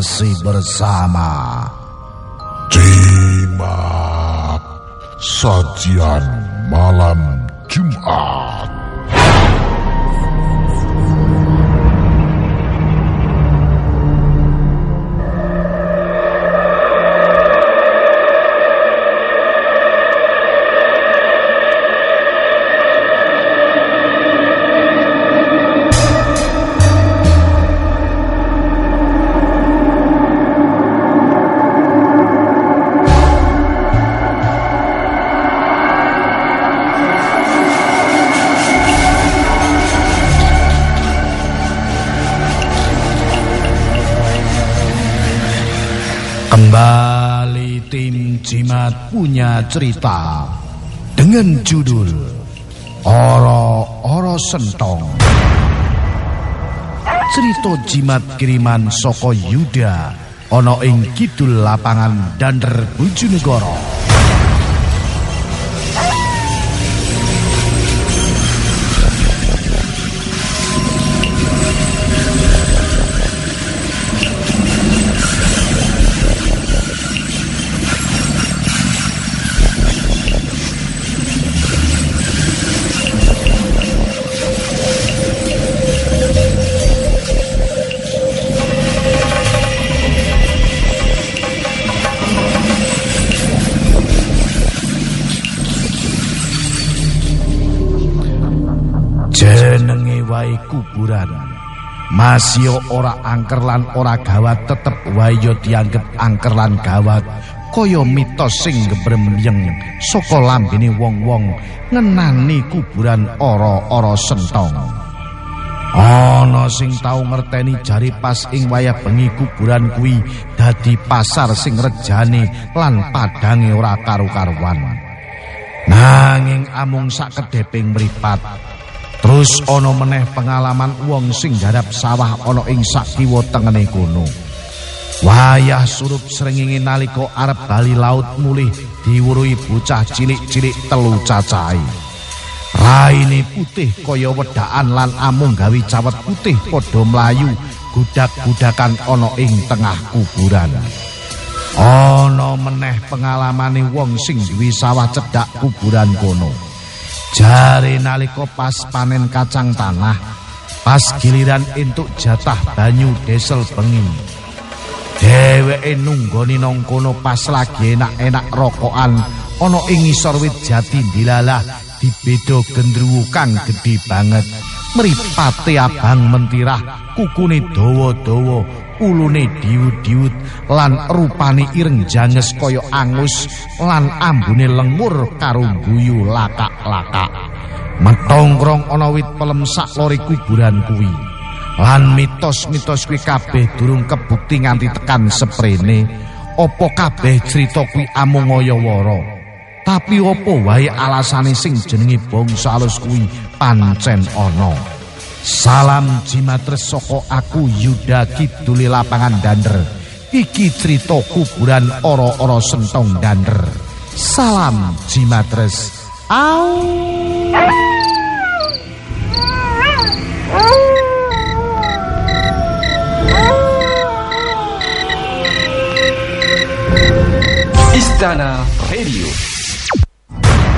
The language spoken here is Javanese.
masih bersama Jimat Sajian Malam Jumat. Kembali tim Jimat punya cerita dengan judul Oro Oro Sentong. Cerita Jimat kiriman Soko Yuda ana ing kidul lapangan Dander Bojonegoro. Jenenge wae kuburan. Masih ora angker lan ora gawat tetep wae yo dianggep angker lan gawat. Kaya mitos sing gebremyeng saka lambene wong-wong ngenani kuburan ora-ora sentong. Ana sing tau ngerteni jari pas ing wayah bengi kuburan kuwi dadi pasar sing rejane lan padange ora karu-karuan. Nanging amung sak kedeping mripat Terus ana meneh pengalaman wong sing garap sawah ana ing sakiwa tengene kono. Wayah surup srengenge nalika arep bali laut mulih diwuruhi bocah cilik-cilik telu cacahe. Raine putih kaya wedaan lan amung gawe cawet putih padha mlayu gudak-gudakan ana ing tengah kuburan. Ana meneh pengalamane wong sing duwe sawah cedhak kuburan kono. Jari nalika pas panen kacang tanah, pas giliran entuk jatah banyu desel bengi. Dheweke nunggoni nang kono pas lagi enak-enak rokokan ana ing ngisor wit jati dilalah dibedo gendruwo kang gedhe banget. Mripate abang mentirah, kukune dawa-dawa, ulune diwut-diwut lan rupane ireng janges kaya angus lan ambune lengur karo guyu lakak-lakak. Metongkrong ana wit pelem sak lori kuburan kuwi. Lan mitos-mitos kuwi kabeh durung kebukti nganti tekan seprene apa kabeh crita kuwi amung ngaya-wara tapi apa wae alasane sing jenenge bangsa alus kuwi? Pancen ana. Salam jimatres soko aku Yuda Kiduli lapangan dander. Iki cerita kuburan oro-oro sentong dander. Salam jimatres. Au! Istana Radio